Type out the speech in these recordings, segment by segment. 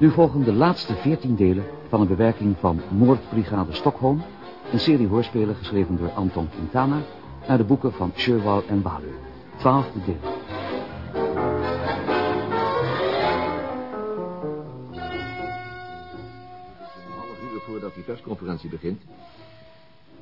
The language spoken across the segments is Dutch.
Nu volgen de laatste veertien delen van een bewerking van Moordbrigade Stockholm, een serie hoorspelen geschreven door Anton Quintana, naar de boeken van Sherwal en Walu. Twaalfde deel. Een half uur voordat die persconferentie begint.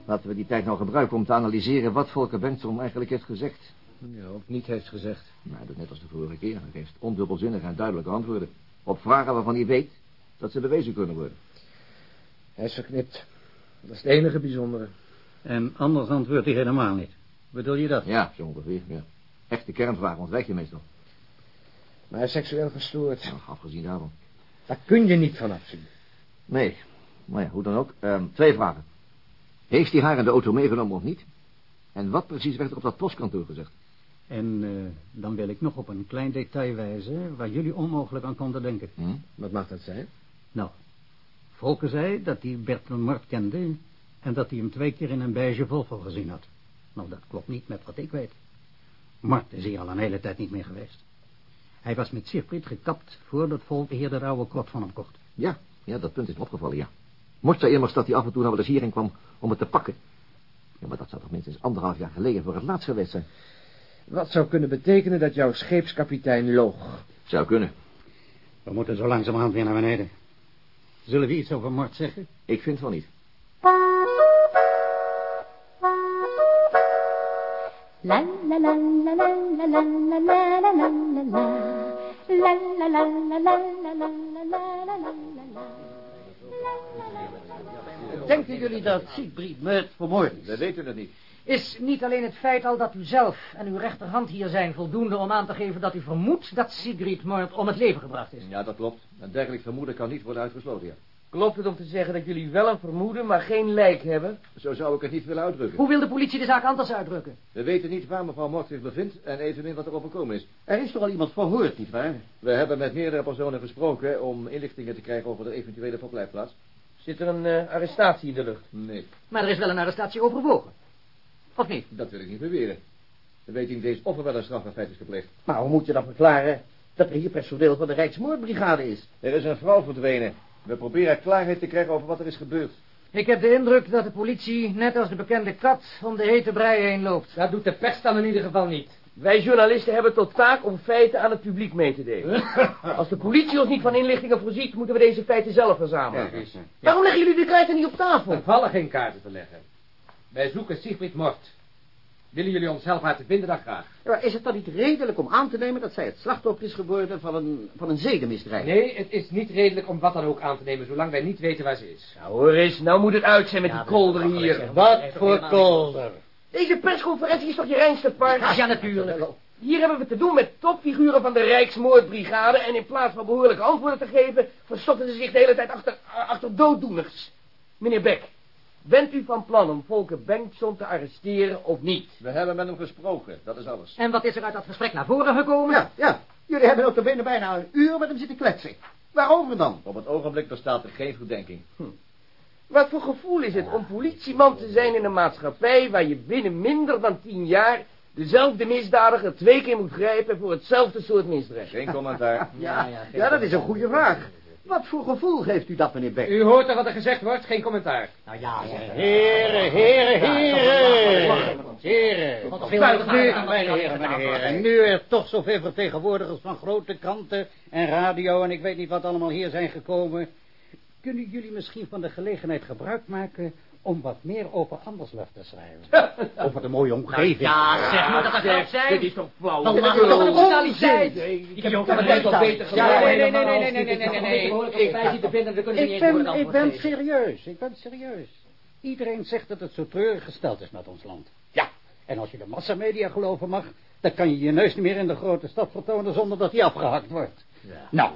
Laten we die tijd nou gebruiken om te analyseren wat Volker Bengtson eigenlijk heeft gezegd. Ja, of niet heeft gezegd. Nou, hij doet net als de vorige keer. Hij geeft ondubbelzinnige en duidelijke antwoorden. Op vragen waarvan hij weet dat ze bewezen kunnen worden. Hij is verknipt. Dat is het enige bijzondere. En anders antwoordt hij helemaal niet. Bedoel je dat? Ja, zo ongeveer, ja. Echte kernvragen ontwijk je meestal. Maar hij is seksueel gestoord. Nou, afgezien daarvan. Daar kun je niet van afzien. Nee, maar ja, hoe dan ook. Ehm, twee vragen. Heeft hij haar in de auto meegenomen of niet? En wat precies werd er op dat postkantoor gezegd? En eh, dan wil ik nog op een klein detail wijzen... waar jullie onmogelijk aan konden denken. Hm? Wat mag dat zijn? Nou, Volker zei dat hij Bert Mart kende... en dat hij hem twee keer in een beige Volvo gezien had. Nou, dat klopt niet met wat ik weet. Mart is hier al een hele tijd niet meer geweest. Hij was met Siegfried gekapt voordat Volker hier de rauwe krot van hem kocht. Ja, ja, dat punt is me opgevallen, ja. Mort zei immers dat hij af en toe nou wel eens kwam om het te pakken. Ja, maar dat zou toch minstens anderhalf jaar geleden voor het laatst geweest zijn. Wat zou kunnen betekenen dat jouw scheepskapitein loog? Zou kunnen. We moeten zo langzamerhand weer naar beneden. Zullen we iets over Mart zeggen? Ik vind van niet. La la la la la la la la la la la la la. La la Denken jullie dat Siegfried Meurt vermoord is? We weten het niet. Is niet alleen het feit al dat u zelf en uw rechterhand hier zijn voldoende om aan te geven dat u vermoedt dat Sigrid Moord om het leven gebracht is? Ja, dat klopt. Een dergelijk vermoeden kan niet worden uitgesloten, ja. Klopt het om te zeggen dat jullie wel een vermoeden, maar geen lijk hebben? Zo zou ik het niet willen uitdrukken. Hoe wil de politie de zaak anders uitdrukken? We weten niet waar mevrouw Mort zich bevindt en evenmin wat er overkomen is. Er is toch al iemand verhoord, nietwaar? We hebben met meerdere personen gesproken om inlichtingen te krijgen over de eventuele verblijfplaats. Zit er een eh, arrestatie in de lucht? Nee, Maar er is wel een arrestatie overwogen. Of niet? dat wil ik niet beweren. We weten niet eens of er wel een strafbaar is gepleegd. Maar hoe moet je dan verklaren dat er hier personeel van de Rijksmoordbrigade is? Er is een vrouw verdwenen. We proberen klaarheid te krijgen over wat er is gebeurd. Ik heb de indruk dat de politie, net als de bekende kat, om de hete brei heen loopt. Dat doet de pers dan in ieder geval niet. Wij journalisten hebben tot taak om feiten aan het publiek mee te delen. Als de politie ons niet van inlichtingen voorziet, moeten we deze feiten zelf verzamelen. Waarom leggen jullie de kaarten niet op tafel? Er vallen geen kaarten te leggen. Wij zoeken Siegfried Mort. Willen jullie ons helpen haar te vinden, dan graag. Ja, maar is het dan niet redelijk om aan te nemen dat zij het slachtoffer is geworden van een, van een zedenmisdrijf? Nee, het is niet redelijk om wat dan ook aan te nemen, zolang wij niet weten waar ze is. Nou hoor eens, nou moet het uit zijn met die kolder hier. Wat voor kolder? Deze persconferentie is toch je reinste part? Ja, natuurlijk. Hier hebben we te doen met topfiguren van de Rijksmoordbrigade... en in plaats van behoorlijke antwoorden te geven... verstoppen ze zich de hele tijd achter, achter dooddoeners. Meneer Beck, bent u van plan om Volker Bengtson te arresteren of niet? We hebben met hem gesproken, dat is alles. En wat is er uit dat gesprek naar voren gekomen? Ja, ja. Jullie hebben ook binnen bijna een uur met hem zitten kletsen. Waarover dan? Op het ogenblik bestaat er geen verdenking. Wat voor gevoel is het om politieman te zijn in een maatschappij... waar je binnen minder dan tien jaar... dezelfde misdadiger twee keer moet grijpen voor hetzelfde soort misdrijf? Geen commentaar. Ja, ja, dat is een goede vraag. Wat voor gevoel geeft u dat, meneer Beck? U hoort er wat er gezegd wordt, geen commentaar. Nou ja, ja. Heren, heren, heren. Heren. Wat veel Kijk, te nu, mijn heren, mijn heren. Nu er toch zoveel vertegenwoordigers van grote kranten en radio en ik weet niet wat allemaal hier zijn gekomen. Kunnen jullie misschien van de gelegenheid gebruik maken om wat meer over Anderslucht te schrijven? over de mooie omgeving. Ja, zeg maar dat dat gaat zijn. Dit is toch flauw? Dan je toch een brutaliteit. Ik heb ook al beter Ja, gedaan. nee, nee, nee, nee, nee, nee, nee, nee, nee, nee. Ik ben, ik ben serieus, ik ben serieus. Iedereen zegt dat het zo treurig gesteld is met ons land. Ja, en als je de massamedia geloven mag, dan kan je je neus niet meer in de grote stad vertonen zonder dat die afgehakt wordt. Nou,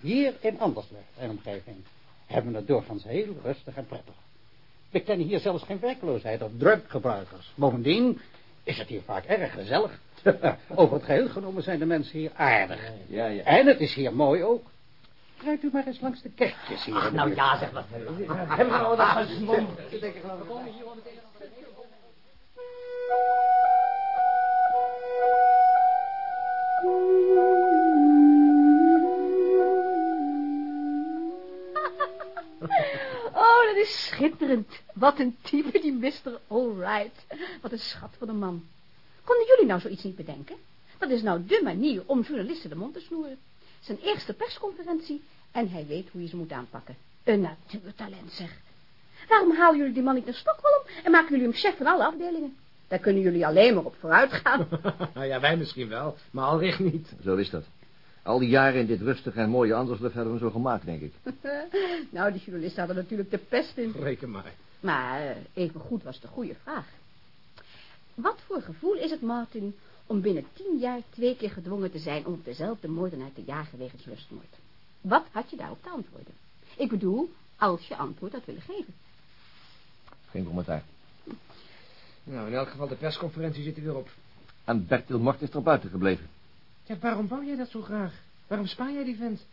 hier in Andersweg en omgeving hebben we het doorgaans heel rustig en prettig. We kennen hier zelfs geen werkloosheid of druggebruikers. Bovendien is het hier vaak erg gezellig. Over het geheel genomen zijn de mensen hier aardig. Ja, ja. En het is hier mooi ook. Rijdt u maar eens langs de kerkjes hier. Nou buurt. ja, zeg wat. Hem gaan we dat gesmond. Is schitterend. Wat een type, die Mr. Allright. Wat een schat van een man. Konden jullie nou zoiets niet bedenken? Dat is nou dé manier om journalisten de mond te snoeren. Zijn eerste persconferentie en hij weet hoe je ze moet aanpakken. Een natuurtalent, zeg. Waarom halen jullie die man niet naar Stockholm en maken jullie hem chef van alle afdelingen? Daar kunnen jullie alleen maar op vooruit gaan. nou ja, wij misschien wel, maar Alrich niet. Zo is dat. Al die jaren in dit rustige en mooie Andersluf hebben we zo gemaakt, denk ik. nou, die journalisten hadden natuurlijk de pest in. Reken maar. Maar uh, even goed was de goede vraag. Wat voor gevoel is het, Martin, om binnen tien jaar twee keer gedwongen te zijn om op dezelfde moordenaar te jagen wegens lustmoord? Wat had je daarop te antwoorden? Ik bedoel, als je antwoord had willen geven. Geen commentaar. Nou, in elk geval, de persconferentie zit er weer op. En Bertil Mort is er buiten gebleven. Ja, waarom wou jij dat zo graag? Waarom spaar jij die vent?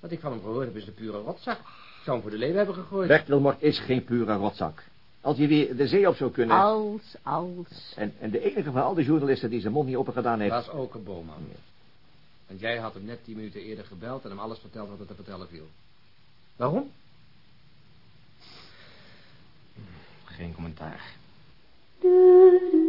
Wat ik van hem gehoord heb is een pure rotzak. Ik zou hem voor de leeuw hebben gegooid. Bertil Mort is geen pure rotzak. Als hij weer de zee op zou kunnen... Als, als. En, en de enige van al die journalisten die zijn mond niet open gedaan heeft... Was ook een boomman. Want jij had hem net tien minuten eerder gebeld en hem alles verteld wat er te vertellen viel. Waarom? Geen commentaar. Met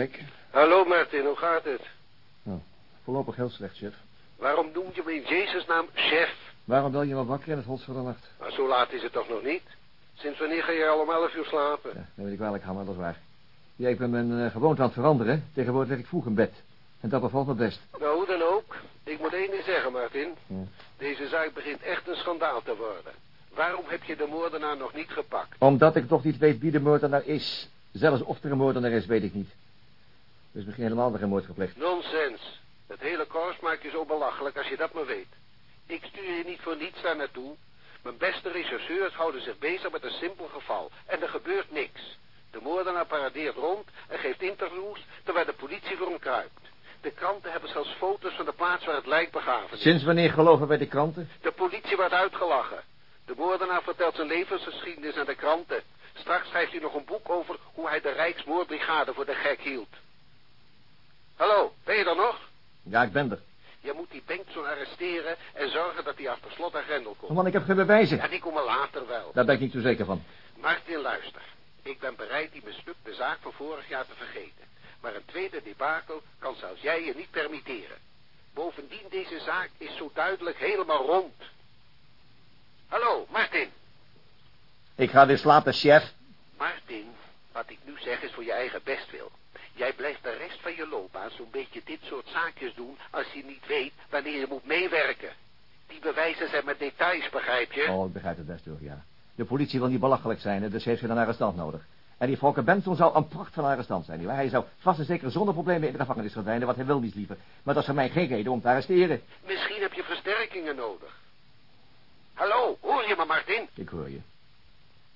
Beck? Hallo Martin, hoe gaat het? Nou, voorlopig heel slecht, chef. Waarom noem je me in Jezus naam chef? Waarom bel je me wakker in het holst van de nacht? Maar zo laat is het toch nog niet? Sinds wanneer ga je al om elf uur slapen? Ja, dat weet ik wel, ik ga maar, dat is waar. Ja, ik ben mijn uh, gewoonte aan het veranderen. Tegenwoordig lig ik vroeg in bed. En dat bevalt me best. Nou, hoe dan ook. Ik moet één ding zeggen, Martin. Ja. Deze zaak begint echt een schandaal te worden. Waarom heb je de moordenaar nog niet gepakt? Omdat ik toch niet weet wie de moordenaar is. Zelfs of er een moordenaar is, weet ik niet. Dus misschien helemaal geen moord gepleegd. Nonsens. Het hele korps maakt je zo belachelijk als je dat maar weet. Ik stuur je niet voor niets daar naartoe. Mijn beste rechercheurs houden zich bezig met een simpel geval. En er gebeurt niks. De moordenaar paradeert rond en geeft interviews terwijl de politie voor hem kruipt. De kranten hebben zelfs foto's van de plaats waar het lijk begraven is. Sinds wanneer geloven wij de kranten? De politie wordt uitgelachen. De moordenaar vertelt zijn levensgeschiedenis aan de kranten. Straks schrijft hij nog een boek over hoe hij de Rijksmoordbrigade voor de gek hield. Hallo, ben je er nog? Ja, ik ben er. Je moet die Bengtson arresteren en zorgen dat hij achter slot en grendel komt. Want ik heb geen bewijzen. Ja, die komen later wel. Daar ben ik niet zo zeker van. Martin, luister. Ik ben bereid die mislukte zaak van vorig jaar te vergeten. Maar een tweede debakel kan zelfs jij je niet permitteren. Bovendien, deze zaak is zo duidelijk helemaal rond. Hallo, Martin. Ik ga weer slapen, chef. Martin, wat ik nu zeg is voor je eigen bestwil. Jij blijft de rest van je loopbaan zo'n beetje dit soort zaakjes doen... als je niet weet wanneer je moet meewerken. Die bewijzen zijn met details, begrijp je? Oh, ik begrijp het best, ja. De politie wil niet belachelijk zijn, dus heeft ze een arrestant nodig. En die Volker Benson zou een pracht van arrestant zijn. Nietwaar? Hij zou vast en zeker zonder problemen in de gevangenis verdwijnen, wat hij wil niet liever. Maar dat is voor mij geen reden om te arresteren. Misschien heb je versterkingen nodig. Hallo, hoor je me, Martin? Ik hoor je.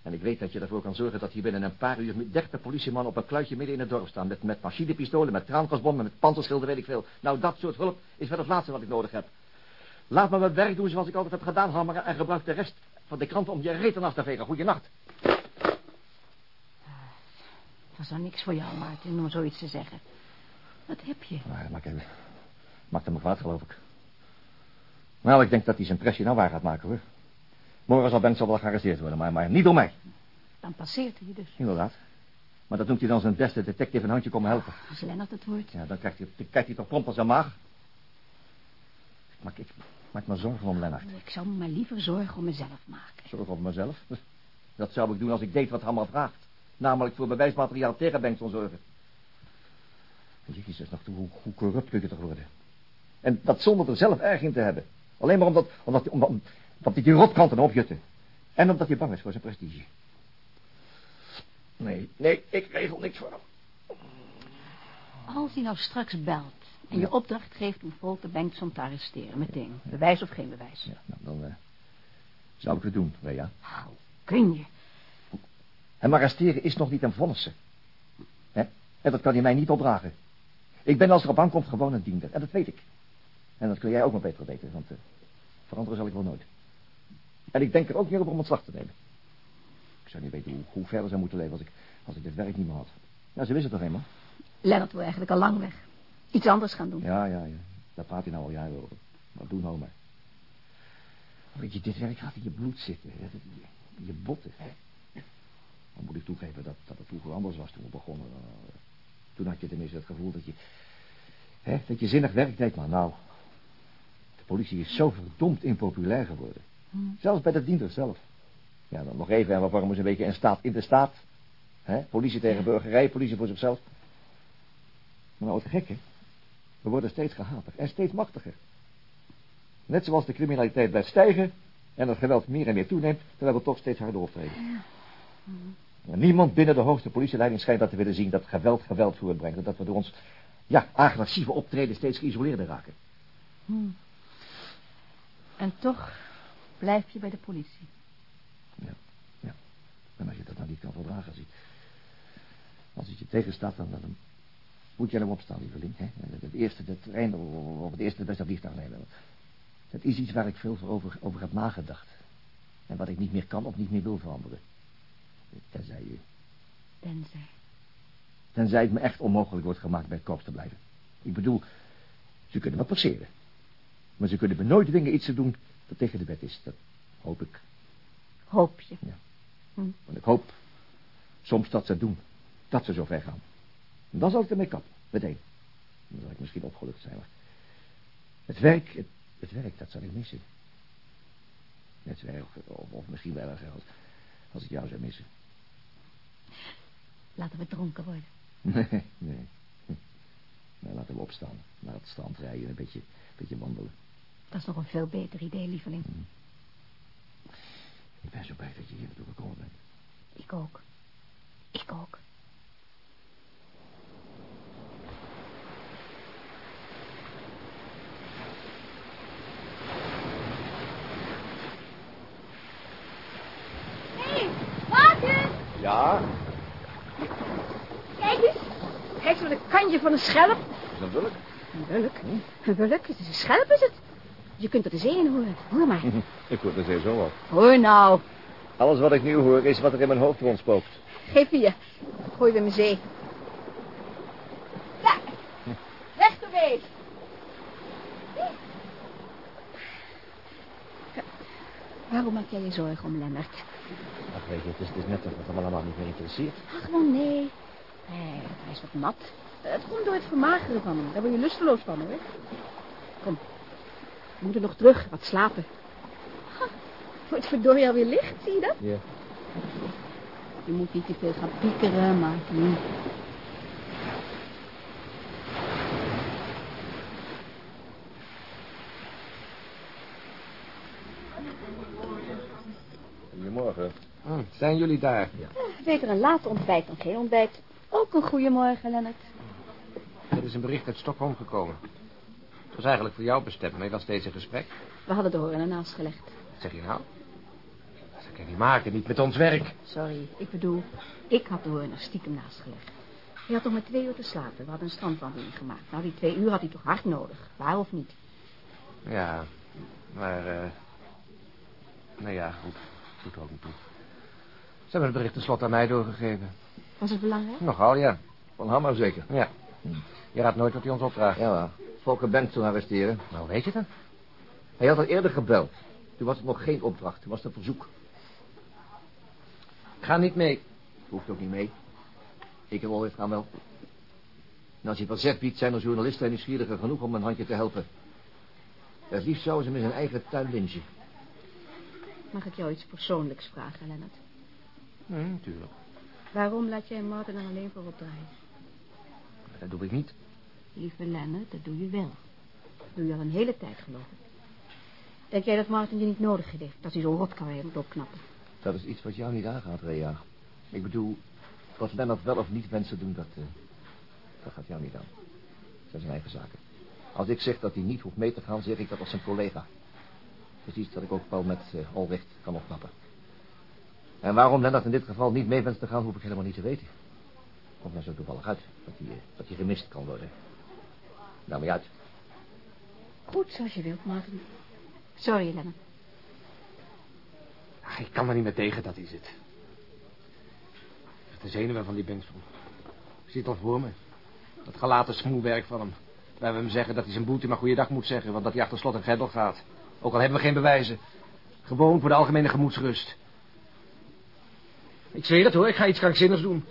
En ik weet dat je ervoor kan zorgen dat hier binnen een paar uur... met dertig politiemannen op een kluitje midden in het dorp staan... met, met machinepistolen, met traangasbommen, met panzerschilden, weet ik veel. Nou, dat soort hulp is wel het laatste wat ik nodig heb. Laat me mijn werk doen zoals ik altijd heb gedaan, Hammeren... en gebruik de rest van de krant om je reten af te vegen. Goeienacht. Het was dan niks voor jou, Maarten, om zoiets te zeggen. Wat heb je? Maar, maak even... Maakt hem kwaad, geloof ik. Nou, ik denk dat hij zijn pressie nou waar gaat maken, hoor. Morgen zal Benson wel gearresteerd worden, maar, maar niet door mij. Dan passeert hij dus. Inderdaad. Maar dat noemt hij dan zijn beste detective een handje komen helpen. Als Lennart het hoort. Ja, dan krijgt hij, dan krijgt hij toch prompt aan zijn maag. Ik maak, ik maak me zorgen om Lennart. Ik zou me maar liever zorgen om mezelf maken. Zorgen om mezelf? Dat zou ik doen als ik deed wat Hammer vraagt. Namelijk voor bewijsmateriaal tegen Bengtson zorgen. Jezus, nog toe, hoe, hoe corrupt kun je toch worden? En dat zonder er zelf erg in te hebben. Alleen maar omdat, omdat, omdat, omdat hij die rotkanten opjutte. En omdat hij bang is voor zijn prestige. Nee, nee, ik regel niks voor hem. Als hij nou straks belt en je opdracht geeft om Volker Bengtson te arresteren, meteen. Bewijs of geen bewijs. Ja, nou, dan uh, zou ik het doen, Rea. Hoe kun je? Hem arresteren is nog niet een vonnissen. Hè? En dat kan hij mij niet opdragen. Ik ben als er op aankomt gewoon een diender. En dat weet ik. En dat kun jij ook maar beter weten, want uh, veranderen zal ik wel nooit. En ik denk er ook niet over om ontslag te nemen. Ik zou niet weten hoe, hoe verder zou moeten leven als ik, als ik dit werk niet meer had. Ja, ze wist het toch eenmaal? Lennart wil eigenlijk al lang weg. Iets anders gaan doen. Ja, ja, ja. Daar praat hij nou al jaren over. Maar doe nou maar. Weet je, dit werk gaat in je bloed zitten. hè. In je botten. Dan moet ik toegeven dat, dat het vroeger anders was toen we begonnen. Eh, Toen had je tenminste het gevoel dat je... Hè, dat je zinnig werk deed, maar nou... De politie is zo verdomd impopulair geworden. Zelfs bij de dienders zelf. Ja, dan nog even en we vormen ze een beetje een staat in de staat. Hè? Politie tegen burgerij, politie voor zichzelf. Maar nou, het gekke. We worden steeds gehater en steeds machtiger. Net zoals de criminaliteit blijft stijgen en het geweld meer en meer toeneemt, terwijl we toch steeds harder optreden. En niemand binnen de hoogste politieleiding schijnt dat te willen zien dat geweld geweld voortbrengt. En dat we door ons, ja, agressieve optreden steeds geïsoleerder raken. En toch blijf je bij de politie. En als je dat nou niet kan verdragen, ziet. Als het je tegenstaat, dan, dan moet je erop opstaan, lieveling. Hè? Het, eerste, de trein of het eerste beste vliegtuig nemen. Het is iets waar ik veel over, over heb nagedacht. En wat ik niet meer kan of niet meer wil veranderen. Tenzij je... Tenzij. Tenzij het me echt onmogelijk wordt gemaakt bij het korps te blijven. Ik bedoel, ze kunnen me passeren. Maar ze kunnen me nooit dwingen iets te doen dat tegen de wet is. Dat hoop ik. Hoop je. Want ik hoop soms dat ze het doen. Dat ze zo ver gaan. En dan zal ik ermee kappen. Meteen. Dan zal ik misschien opgelucht zijn. Maar het werk, het, het werk, dat zal ik missen. Net zo erg, of, of misschien wel erger als, als ik jou zou missen. Laten we dronken worden. Nee, nee. Nou, laten we opstaan. Naar het strand rijden en een beetje, beetje wandelen. Dat is nog een veel beter idee, lieveling. Ik ben zo blij dat je hier naartoe gekomen bent. Ik ook. Ik ook. Hé, hey, Maarten! Ja, Kijk eens. Kijk eens wat een kanje van een schelp. is dat wil ik? Een wulk. Een wulk. Het is een schelp, is het? Je kunt er de zee in horen. Hoor maar. Ik hoor de zee zo op. Hoor nou. Alles wat ik nu hoor is wat er in mijn hoofd rondspookt. Geef hier. Gooi weer mijn zee. Ja. Weg ermee. Waarom maak jij je zorgen om Lennart? Ach, weet je, het is, het is net of het hem allemaal niet meer interesseert. Ach, wel nee. Nee, hij is wat nat. Het komt door het vermageren van hem. Daar word je lusteloos van, hoor. Kom. We moeten nog terug, wat slapen. Ha, wordt verdorie alweer licht, zie je dat? Ja. Je moet niet te veel gaan piekeren, maar... hm. Goedemorgen. Hm, zijn jullie daar? Ja. Beter een laat ontbijt dan geen ontbijt. Ook een goeiemorgen, Lennart. Er is een bericht uit Stockholm gekomen. Het was eigenlijk voor jou bestemd, maar je was steeds in gesprek. We hadden de horen ernaast gelegd. Wat zeg je nou? Dat kan je niet maken, niet met ons werk. Sorry, ik bedoel, ik had de hoorn er stiekem naast gelegd. Hij had nog maar twee uur te slapen. We hadden een strandwandeling gemaakt. Nou, die twee uur had hij toch hard nodig. Waar of niet? Ja, maar... eh nou ja, goed. Doet er ook niet toe. Ze hebben het bericht tenslotte aan mij doorgegeven. Was het belangrijk? Nogal, ja. Van Hammer zeker. Ja. Je raadt nooit wat hij ons opdraagt. Ja, Volker Bengtson arresteren. Nou, weet je het? Hij had al eerder gebeld. Toen was het nog geen opdracht. Toen was het een verzoek. Ik ga niet mee. Hoeft ook niet mee. Ik en Wolf gaan wel. En als je het wel zegt, Piet, zijn er journalisten en nieuwsgieriger genoeg om een handje te helpen. Het liefst zouden ze hem in zijn eigen tuin lynchen. Mag ik jou iets persoonlijks vragen, Lennart? Hm, natuurlijk. Waarom laat jij Martin dan alleen voor opdraaien? Dat doe ik niet. Lieve Lennart, dat doe je wel. Dat doe je al een hele tijd, geloof ik. Denk jij dat Martin je niet nodig heeft, dat hij zo'n rotkarrière moet opknappen? Dat is iets wat jou niet aangaat, Rea. Ik bedoel, wat Lennart wel of niet te doen, dat, eh, dat gaat jou niet aan. Dat zijn zijn eigen zaken. Als ik zeg dat hij niet hoeft mee te gaan, zeg ik dat als zijn collega. Precies dat ik ook wel met uh, Olrecht kan opknappen. En waarom Lennart in dit geval niet mee wenst te gaan, hoef ik helemaal niet te weten. Komt nou zo toevallig uit dat hij, eh, dat hij gemist kan worden. Daarmee uit. Goed, zoals je wilt, Martin. Sorry, Lennart. Ach, ik kan er niet meer tegen dat hij zit. De zenuwen van die Benson. Ik zie het al voor me. Dat gelaten smoelwerk van hem. Wij we hem zeggen dat hij zijn boete maar goeiedag moet zeggen... want dat hij achter slot en grendel gaat. Ook al hebben we geen bewijzen. Gewoon voor de algemene gemoedsrust. Ik zweer het hoor, ik ga iets krankzinnigs doen.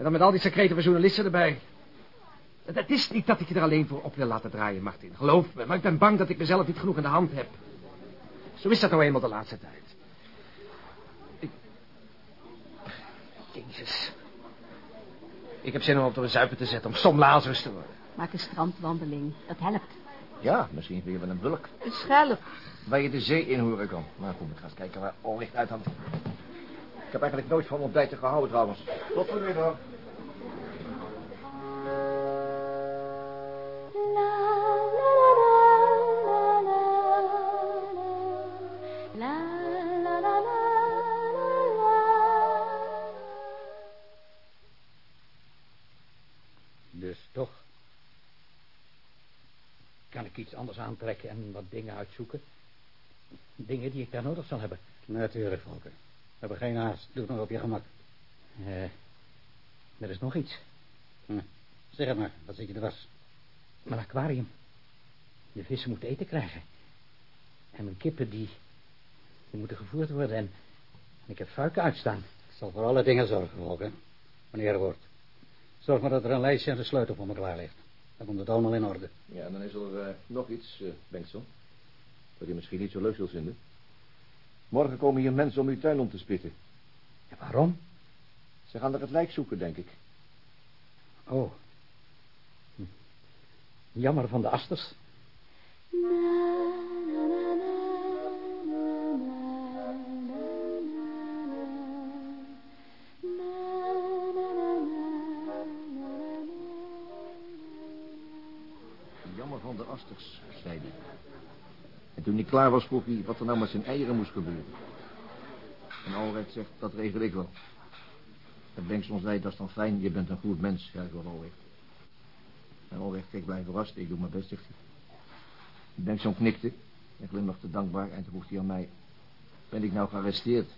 En dan met al die secrete van journalisten erbij. Het is niet dat ik je er alleen voor op wil laten draaien, Martin. Geloof me, maar ik ben bang dat ik mezelf niet genoeg in de hand heb. Zo is dat nou eenmaal de laatste tijd. Ik... Jezus. Ik heb zin om op de zuipen te zetten, om som Lazarus te worden. Maak een strandwandeling, dat helpt. Ja, misschien je wel een bulk. Een schelp. Waar je de zee in horen kan. Maar kom, ik ga eens kijken waar Olricht uithangt. Ik heb eigenlijk nooit van ontbijten gehouden trouwens. Tot vanmiddag. Dus toch kan ik iets anders aantrekken en wat dingen uitzoeken. Dingen die ik daar nodig zal hebben. Natuurlijk, Volker. We hebben geen haast. Doe het maar op je gemak. Eh, er is nog iets. Hm. Zeg het maar, wat zit je er was? Mijn aquarium. De vissen moeten eten krijgen. En mijn kippen, die, die moeten gevoerd worden. En, en ik heb vuiken uitstaan. Ik zal voor alle dingen zorgen, Volker. Wanneer er wordt. Zorg maar dat er een lijstje en de sleutel voor me klaar ligt. Dan komt het allemaal in orde. Ja, dan is er eh, nog iets, uh, Bengtson. Wat je misschien niet zo leuk zult vinden. Morgen komen hier mensen om uw tuin om te spitten. Ja, waarom? Ze gaan er het lijk zoeken, denk ik. Oh. Hm. Jammer van de asters. Jammer van de asters, zei hij. En toen hij klaar was, vroeg hij wat er nou met zijn eieren moest gebeuren. En Alrecht zegt, dat regel ik wel. En Bengtson zei, dat is dan fijn, je bent een goed mens, ja, ik wil Alrecht. En Alrecht keek blij verrast, ik doe mijn best, zegt hij. Bengtson knikte en glimlachte dankbaar en toen vroeg hij aan mij... Ben ik nou gearresteerd,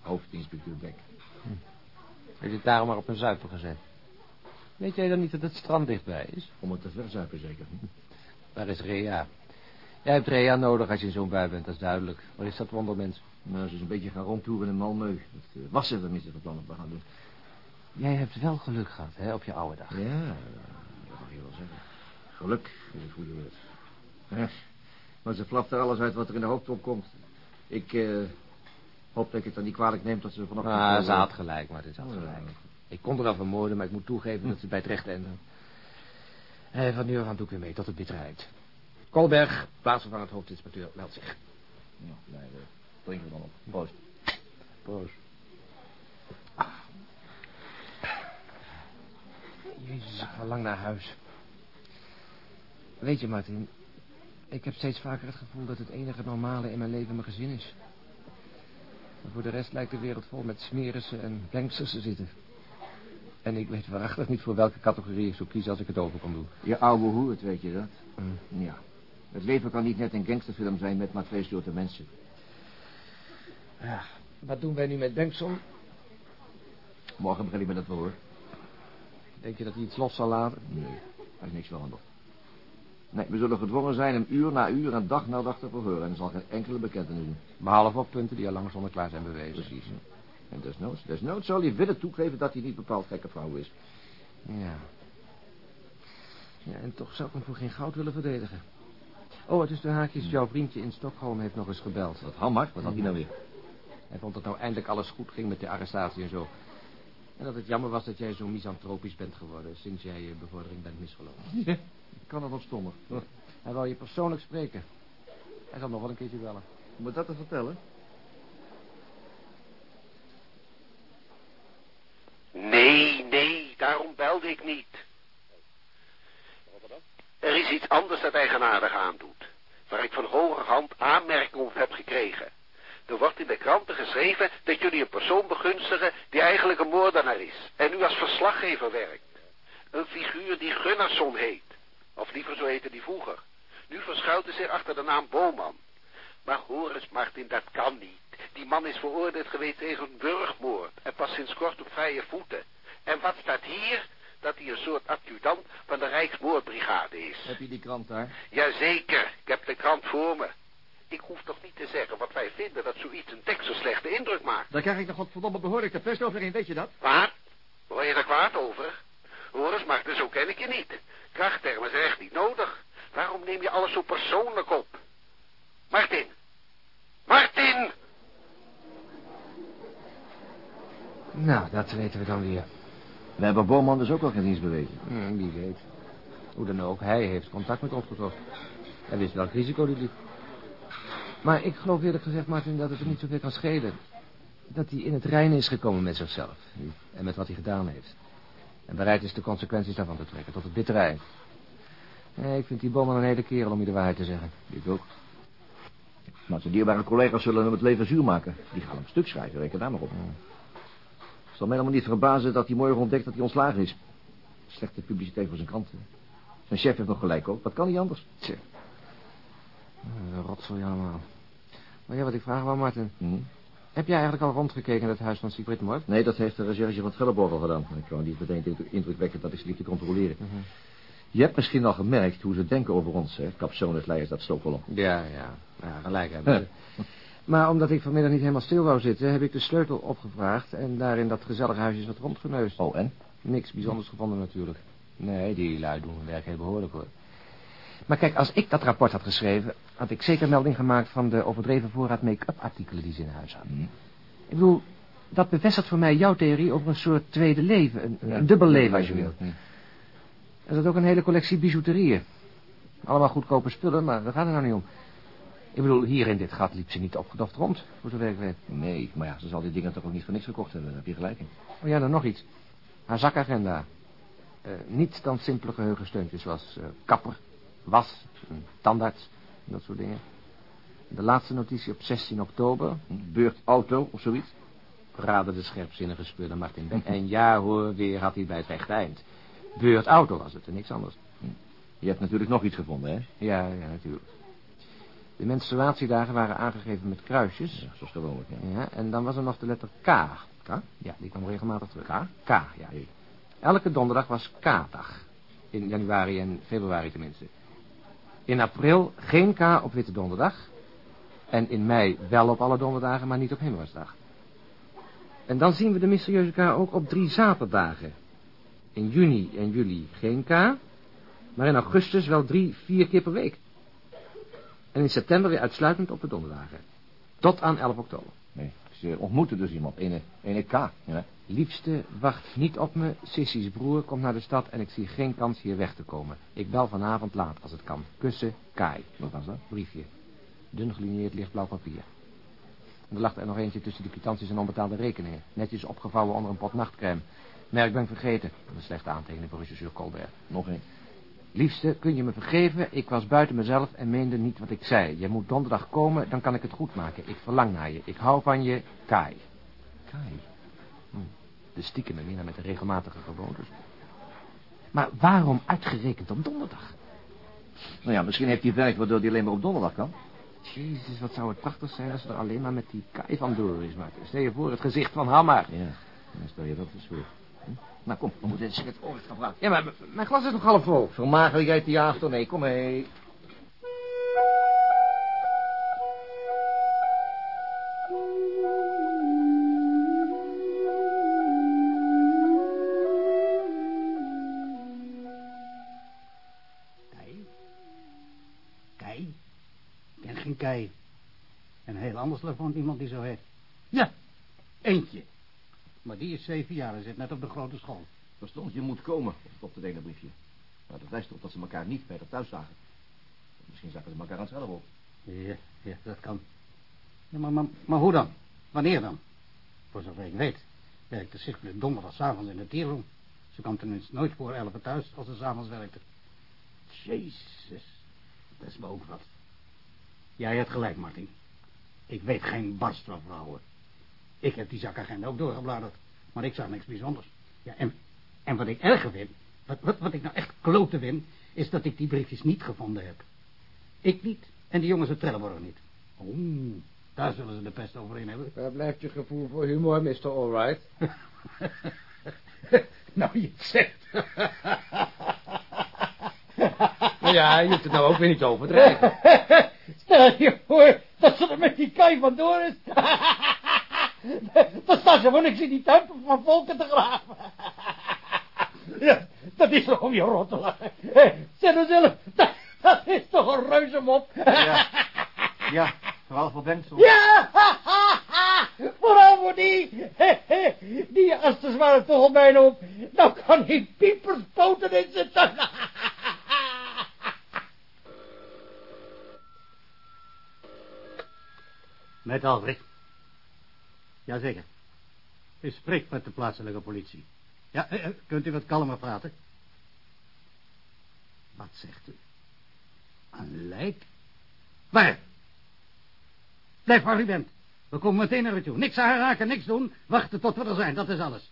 hoofdinspecteur Beck? Hm. Is het daarom maar op een zuiper gezet? Weet jij dan niet dat het strand dichtbij is? Om het te verzuipen zeker. Waar is Rea? Jij hebt Rea nodig als je in zo'n bui bent, dat is duidelijk. Waar is dat wondermens? Nou, ze is een beetje gaan rondtoeren in Malmö. Dat uh, was ze tenminste van plan om te gaan doen. Jij hebt wel geluk gehad, hè, op je oude dag. Ja, dat mag je wel zeggen. Geluk is het goede woord. Ja, maar ze flapt er alles uit wat er in de hoofd komt. Ik uh, hoop dat ik het dan niet kwalijk neem dat ze vanochtend... Ah, ze had gelijk, maar het had gelijk. Ik kon er wel vermoorden, maar ik moet toegeven dat ze bij het recht eindigen. En van nu af aan doe ik weer mee, tot het bitterheid. Kolberg, plaatsvervangend hoofdinspecteur, meldt zich. Ja, nee, uh, drinken we dan op. Proost. Proost. Ah. Jezus, ik ga lang naar huis. Weet je, Martin, ik heb steeds vaker het gevoel dat het enige normale in mijn leven mijn gezin is. Maar voor de rest lijkt de wereld vol met smerissen en gangsters te zitten. En ik weet waarachtig niet voor welke categorie ik zou kiezen als ik het over kon doen. Je oude hoert, weet je dat? Mm. Ja. Het leven kan niet net een gangsterfilm zijn met maar twee soorten mensen. Ja, wat doen wij nu met Bengtson? Morgen begin ik met het verhoor. Denk je dat hij iets los zal laten? Nee, hij is niks veranderd. Nee, we zullen gedwongen zijn hem uur na uur en dag na dag te verhoren. En er zal geen enkele bekentenis doen. Behalve op punten die al lang zonder klaar zijn bewezen. Precies. Ja. En desnoods, desnoods zal hij willen toegeven dat hij niet bepaald gekke vrouw is. Ja. Ja, en toch zou ik hem voor geen goud willen verdedigen. Oh, het is de haakjes. Jouw vriendje in Stockholm heeft nog eens gebeld. Wat Hammar? Wat had hij nou weer? Hij vond dat nou eindelijk alles goed ging met de arrestatie en zo. En dat het jammer was dat jij zo misantropisch bent geworden... sinds jij je bevordering bent misgelopen. Ja, kan dat nog stommer. Hij wou je persoonlijk spreken. Hij zal nog wel een keertje bellen. Om me dat te vertellen? Nee, nee, daarom belde ik niet. Er is iets anders dat eigenaardig aandoet, waar ik van hoger hand aanmerking op heb gekregen. Er wordt in de kranten geschreven dat jullie een persoon begunstigen die eigenlijk een moordenaar is en nu als verslaggever werkt. Een figuur die Gunnarsson heet, of liever zo heette die vroeger. Nu verschuilt hij zich achter de naam Boman. Maar hoor eens, Martin, dat kan niet. Die man is veroordeeld geweest tegen een burgmoord en pas sinds kort op vrije voeten. En wat staat hier? Dat hij een soort adjudant van de Rijksmoordbrigade is. Heb je die krant daar? Jazeker, ik heb de krant voor me. Ik hoef toch niet te zeggen wat wij vinden dat zoiets een tekst zo slechte indruk maakt. Daar krijg ik nog godverdomme behoorlijk de pest over in, weet je dat? Waar? Hoor je daar kwaad over? Hoor eens, Martin, zo ken ik je niet. Krachttermen zijn echt niet nodig. Waarom neem je alles zo persoonlijk op? Martin! Martin! Nou, dat weten we dan weer. We hebben Boman dus ook al geen dienst bewezen. Hm, wie weet. Hoe dan ook, hij heeft contact met ons gezocht. Hij wist welk risico die liep. Maar ik geloof eerlijk gezegd, Martin, dat het er niet zoveel kan schelen. Dat hij in het reinen is gekomen met zichzelf. En met wat hij gedaan heeft. En bereid is de consequenties daarvan te trekken, tot het bittere eind. Nee, ik vind die Boman een hele kerel om je de waarheid te zeggen. Ik ook. Maar zijn dierbare collega's zullen hem het leven zuur maken. Die gaan hem stuk schrijven, reken daar maar op. Het zal mij helemaal niet verbazen dat hij morgen ontdekt dat hij ontslagen is. Slechte publiciteit voor zijn kranten. Zijn chef heeft nog gelijk ook. Wat kan hij anders? Tja. Uh, rotzooi allemaal. Maar ja, wat ik vraag wou, Martin. Hm? Heb jij eigenlijk al rondgekeken in het huis van Sigrid Moord? Nee, dat heeft de recherche van het Gelderborg al gedaan. Ik wou niet meteen de indruk wekken dat ik ze liep te controleren. Mhm. Je hebt misschien al gemerkt hoe ze denken over ons, hè? Capsones leiders dat Stokelom. Ja, ja. Ja, gelijk hebben ze. Maar omdat ik vanmiddag niet helemaal stil wou zitten, heb ik de sleutel opgevraagd en daar in dat gezellige huisje wat rondgeneust. Oh, en? Niks bijzonders gevonden natuurlijk. Nee, die lui doen hun werk heel behoorlijk hoor. Maar kijk, als ik dat rapport had geschreven, had ik zeker melding gemaakt van de overdreven voorraad make-up artikelen die ze in huis hadden. Hm. Ik bedoel, dat bevestigt voor mij jouw theorie over een soort tweede leven, een, een dubbel leven als je wilt. Hm. Er zat ook een hele collectie bijouterieën. Allemaal goedkope spullen, maar daar gaat het nou niet om. Ik bedoel, hier in dit gat liep ze niet opgedoft rond, voor zover ik weet. Nee, maar ja, ze zal die dingen toch ook niet voor niks gekocht hebben. Daar heb je gelijk in. Oh ja, dan nog iets. Haar zakagenda. Eh, niet dan simpele geheugensteuntjes zoals eh, kapper, was, een tandarts, en dat soort dingen. De laatste notitie op 16 oktober. Beurt auto of zoiets. Raadde de scherpzinnige speurder Martin Beck. En ja hoor, weer had hij bij het rechte eind. Beurt auto was het en niks anders. Je hebt natuurlijk nog iets gevonden, hè? Ja, ja, natuurlijk. De menstruatiedagen waren aangegeven met kruisjes. Ja, zoals gewoonlijk, ja. Ja, en dan was er nog de letter K. K? Ja, die kwam regelmatig terug. K? K, ja. Elke donderdag was K-dag. In januari en februari tenminste. In april geen K op Witte Donderdag. En in mei wel op alle donderdagen, maar niet op Hemelvaartsdag. En dan zien we de mysterieuze K ook op drie zaterdagen. In juni en juli geen K. Maar in augustus wel drie, vier keer per week. En in september weer uitsluitend op de donderdagen. Tot aan 11 oktober. Nee, ze ontmoeten dus iemand. Ene, ene K. Ja. Liefste, wacht niet op me. Sissy's broer komt naar de stad en ik zie geen kans hier weg te komen. Ik bel vanavond laat als het kan. Kussen, Kai. Wat was dat? Briefje. Dun gelineerd lichtblauw papier. En er lag er nog eentje tussen de kwitanties en onbetaalde rekeningen. Netjes opgevouwen onder een pot nachtcrème. Merk ben ik vergeten. Een slechte aantekening voor regisseur Colbert. Nog één. Liefste, kun je me vergeven? Ik was buiten mezelf en meende niet wat ik zei. Je moet donderdag komen, dan kan ik het goed maken. Ik verlang naar je. Ik hou van je, Kai. Kai. Hm. De stiekem manier met de regelmatige gewoontes. Maar waarom uitgerekend op donderdag? Nou ja, misschien heeft hij werk waardoor hij alleen maar op donderdag kan. Jezus, wat zou het prachtig zijn als er alleen maar met die Kai van door is, Martin. Stel je voor het gezicht van Hammer. Ja, dan stel je dat eens voor. Nou, kom, we moeten eens het oor gaan vragen. Ja, maar mijn glas is nog half vol. Vermager jij die achter? Nee, kom mee. Kei? Kei? Ik ken geen Kei. En heel anders woont iemand die zo heet. Ja, eentje. Maar die is zeven jaar en zit net op de grote school. Verstond, je moet komen, op het ene briefje. Maar dat wijst erop dat ze elkaar niet de thuis zagen. Misschien zagen ze elkaar aan het zelf op. Ja, ja, dat kan. Ja, maar, maar, maar hoe dan? Wanneer dan? Voor zover ik weet, werkte Sigrid donderdagavond in de tierroom. Ze kwam tenminste nooit voor elf thuis als ze s'avonds werkte. Jezus, dat is me ook wat. Jij hebt gelijk, Martin. Ik weet geen barst van vrouwen. Ik heb die zakagenda ook doorgebladerd, maar ik zag niks bijzonders. Ja, en, en wat ik erger vind, wat, wat, wat ik nou echt klote vind, is dat ik die briefjes niet gevonden heb. Ik niet, en die jongens uit Trelleborg niet. Oh, Daar zullen ze de pest overheen hebben. Waar blijft je gevoel voor humor, Mr. Allright? nou, je zegt. nou ja, je hoeft het nou ook weer niet te overdrijven. Stel je voor dat ze er met die kei vandoor is. Dan staan ze voor niks in die tuin van volken te graven. Ja, dat is toch om je rottelen. Zeg nou zelf, dat, dat is toch een reuzenmop. Ja, ja vooral voor Benson. Ja, vooral voor die. Die als de zware bijna op. Nou kan hij piepers poten in zijn. Met Albrecht. Jazeker. U spreekt met de plaatselijke politie. Ja, eh, eh, kunt u wat kalmer praten? Wat zegt u? Een lijk? Waar? Blijf waar u bent. We komen meteen naar u toe. Niks aanraken, niks doen. Wachten tot we er zijn, dat is alles.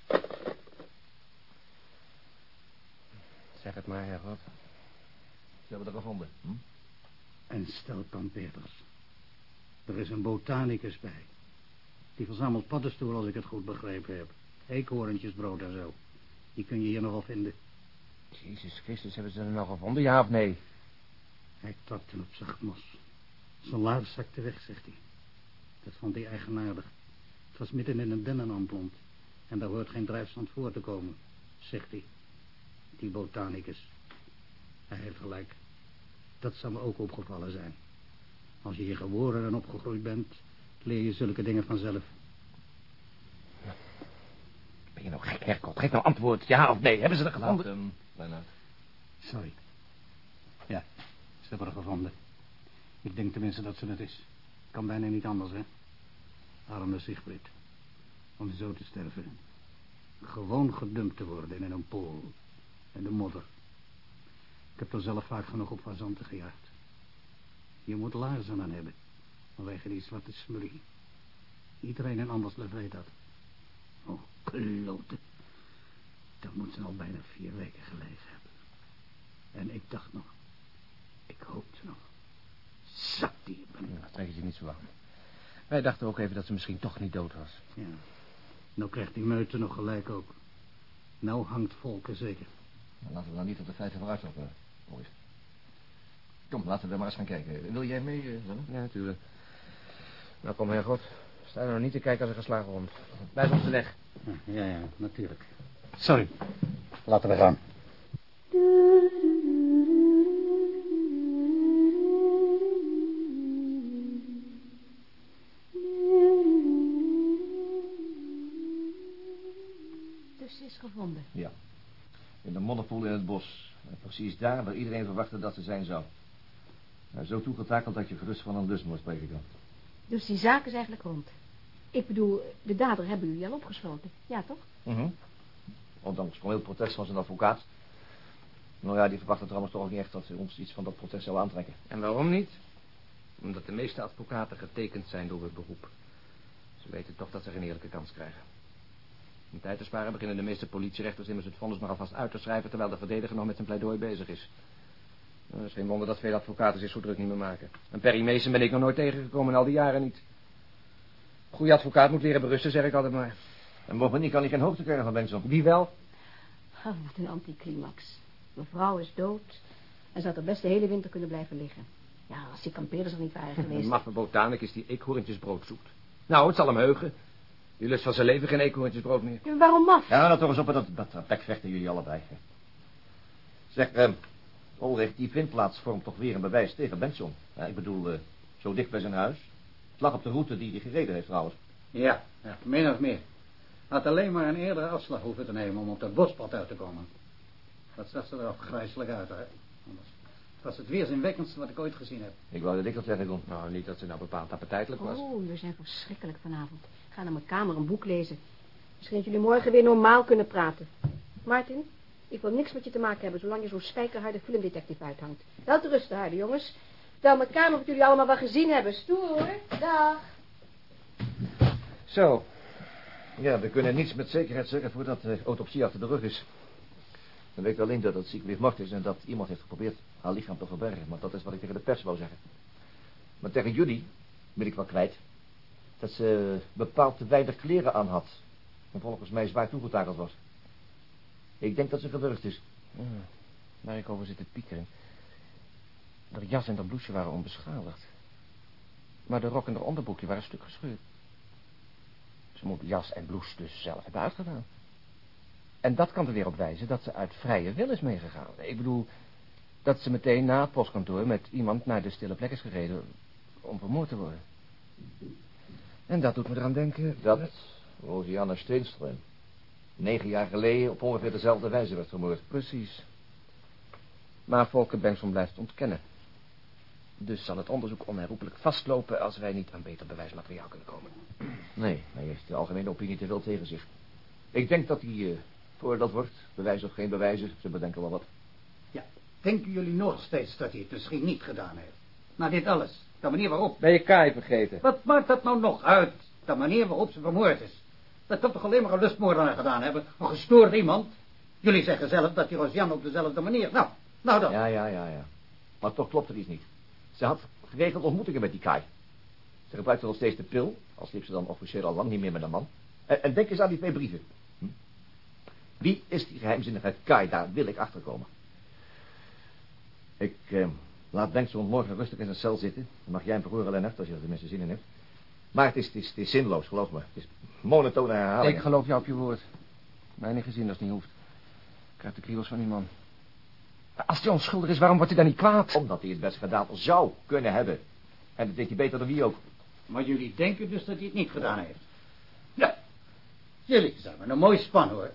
Zeg het maar, Herod. Ze hebben er gevonden. Hm? Een stel kampeters. Er is een botanicus bij. Die verzamelt paddenstoelen als ik het goed begrepen heb. Eekhoorntjesbrood en zo. Die kun je hier nog wel vinden. Jezus Christus, hebben ze er nog gevonden, ja of nee? Hij trapte op zacht mos. Zijn laars zakte weg, zegt hij. Dat vond hij eigenaardig. Het was midden in een dennenamplont. En daar hoort geen drijfstand voor te komen, zegt hij. Die botanicus. Hij heeft gelijk. Dat zou me ook opgevallen zijn. Als je hier geboren en opgegroeid bent, leer je zulke dingen vanzelf. Ben je nou gek, Herkot? Geef nou antwoord, ja of nee. Hebben ze er gevonden? Laat hem, Lennart. Sorry. Ja, ze hebben er gevonden. Ik denk tenminste dat ze het is. Kan bijna niet anders, hè? Arme Siegfried. Om zo te sterven. Gewoon gedumpt te worden in een pool. En de modder. Ik heb er zelf vaak genoeg op fazanten gejaagd. Je moet laarzen aan hebben. Vanwege die zwarte smurrie. Iedereen in Anderslev weet dat. Oh, kloten. Dat moet ze al bijna vier weken gelegen hebben. En ik dacht nog. Ik hoopte nog. Zak die ben. Ja, trek je niet zo lang. Wij dachten ook even dat ze misschien toch niet dood was. Ja. Nou krijgt die meute nog gelijk ook. Nou hangt volken zeker. Nou, laten we dan niet op de feiten vooruit lopen, Boris. Kom, laten we maar eens gaan kijken. Wil jij mee, uh, Ja, natuurlijk. Nou, kom, Hergot. Sta er nou niet te kijken als een geslagen hond. Blijf op de weg. Ja, ja, natuurlijk. Sorry. Laten we gaan. Dus ze is gevonden. Ja. In de modderpoel in het bos. Precies daar waar iedereen verwachtte dat ze zijn zou. Nou, zo toegetakeld dat je gerust van een lustmoord spreken kan. Dus die zaak is eigenlijk rond. Ik bedoel, de dader hebben jullie al opgesloten. Ja, toch? Mhm. Ondanks formeel protest van zijn advocaat. Nou ja, die verwachtte trouwens toch ook niet echt dat ze ons iets van dat protest zou aantrekken. En waarom niet? Omdat de meeste advocaten getekend zijn door het beroep. Ze weten toch dat ze geen eerlijke kans krijgen. Om tijd te sparen beginnen de meeste politierechters immers het vonnis maar alvast uit te schrijven... terwijl de verdediger nog met zijn pleidooi bezig is. Nou, het is geen wonder dat veel advocaten zich zo druk niet meer maken. En Perry Mason ben ik nog nooit tegengekomen in al die jaren niet. Goede advocaat moet leren berusten, zeg ik altijd maar. En bovendien kan hij geen hoogte krijgen van Benson. Wie wel? Oh, wat een anticlimax. Mevrouw is dood en ze had er best de hele winter kunnen blijven liggen. Ja, als die kampeerders er niet waren Een geweest. maffe botanicus die eekhoorntjesbrood zoekt. Nou, het zal hem heugen. Die lust van zijn leven geen eekhoorntjesbrood meer. Ja, Waarom maf? Ja, nou toch eens op dat, dat, dat bekvechten jullie allebei. Zeg, eh, Ulrich, die vindplaats vormt toch weer een bewijs tegen Benson. Ja, ik bedoel, eh, zo dicht bij zijn huis. Het lag op de route die hij gereden heeft trouwens. Ja, ja, min of meer. Had alleen maar een eerdere afslag hoeven te nemen om op dat bospad uit te komen. Dat zag ze er afgrijzelijk uit, hè. Anders. Het was het weerzinwekkendste wat ik ooit gezien heb. Ik wou dat ik dat zeggen kon. Nou, niet dat ze nou bepaald appetijtelijk was. Oh, jullie zijn verschrikkelijk vanavond. Ga naar mijn kamer een boek lezen. Misschien dat jullie morgen weer normaal kunnen praten. Martin, ik wil niks met je te maken hebben... zolang je zo'n spijkerharde filmdetective uithangt. Wel te rusten, harde jongens. Tel mijn kamer of jullie allemaal wat gezien hebben. Stoer, hoor. Dag. Zo. Ja, we kunnen niets met zekerheid zeggen voordat de autopsie achter de rug is. Dan weet ik alleen dat het ziekelijk mort is en dat iemand heeft geprobeerd haar lichaam te verbergen. Maar dat is wat ik tegen de pers wou zeggen. Maar tegen jullie wil ik wel kwijt. dat ze bepaald te weinig kleren aan had. En volgens mij zwaar toegetakeld was. Ik denk dat ze gewurgd is. Ja, waar ik over zit te piekeren. De jas en de bloesje waren onbeschadigd. Maar de rok en de onderbroekje waren stuk gescheurd. Ze moet jas en blouse dus zelf hebben uitgedaan. En dat kan er weer op wijzen dat ze uit vrije wil is meegegaan. Ik bedoel, dat ze meteen na het postkantoor met iemand naar de stille plek is gereden om vermoord te worden. En dat doet me eraan denken... Dat Rosianne Steenström negen jaar geleden op ongeveer dezelfde wijze werd vermoord. Precies. Maar Volker Benson blijft ontkennen. Dus zal het onderzoek onherroepelijk vastlopen als wij niet aan beter bewijsmateriaal kunnen komen. Nee, hij heeft de algemene opinie te veel tegen zich. Ik denk dat hij uh, voordat wordt, bewijs of geen bewijzen, ze bedenken wel wat. Ja, denken jullie nog steeds dat hij het misschien niet gedaan heeft? Na dit alles, de manier waarop... Ben je Kai vergeten? Wat maakt dat nou nog uit? De manier waarop ze vermoord is. Dat kan toch alleen maar een lustmoordenaar gedaan hebben? Een gestoord iemand? Jullie zeggen zelf dat die Rosjan op dezelfde manier... Nou, nou dan. Ja, ja, ja, ja. Maar toch klopt er iets niet. Ze had geregeld ontmoetingen met die Kai. Ze gebruikte nog steeds de pil, al sliep ze dan officieel al lang niet meer met een man. En, en denk eens aan die twee brieven. Hm? Wie is die geheimzinnige Kai? Daar wil ik achterkomen. Ik eh, laat Bengtson morgen rustig in zijn cel zitten. Dan mag jij hem verhoren, Lennart, als je er tenminste zin in hebt. Maar het is, het, is, het is zinloos, geloof me. Het is monotone herhaling. Ik geloof jou op je woord. Weinig gezien als het niet hoeft. Ik krijg de kriebels van die man. Als hij onschuldig is, waarom wordt hij dan niet kwaad? Omdat hij het best gedaan zou kunnen hebben. En dat deed hij beter dan wie ook. Maar jullie denken dus dat hij het niet gedaan heeft? Ja. Jullie zijn maar een mooi span, hoor.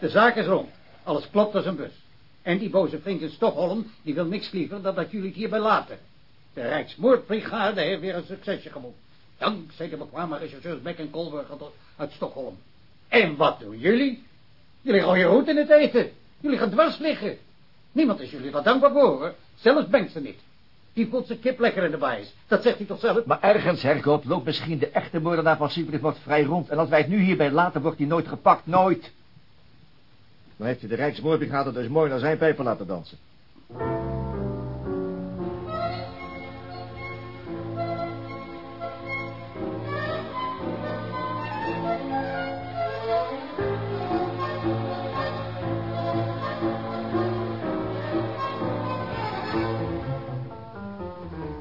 De zaak is rond. Alles klopt als een bus. En die boze vriend in Stockholm, die wil niks liever dan dat jullie het hierbij laten. De Rijksmoordbrigade heeft weer een succesje geboekt. Dankzij de bekwame rechercheurs Beck en Kolberg uit Stockholm. En wat doen jullie? Jullie gooien roet in het eten. Jullie gaan dwars liggen. Niemand is jullie daar dankbaar voor, hoor. Zelfs Bengtsen niet. Die voelt zijn kip lekker in de baas. Dat zegt hij toch zelf? Maar ergens, Herkop, loopt misschien de echte moordenaar van wordt vrij rond. En als wij het nu hierbij laten, wordt hij nooit gepakt. Nooit. Dan heeft hij de Rijksmoordbrigade dus mooi naar zijn pijpen laten dansen.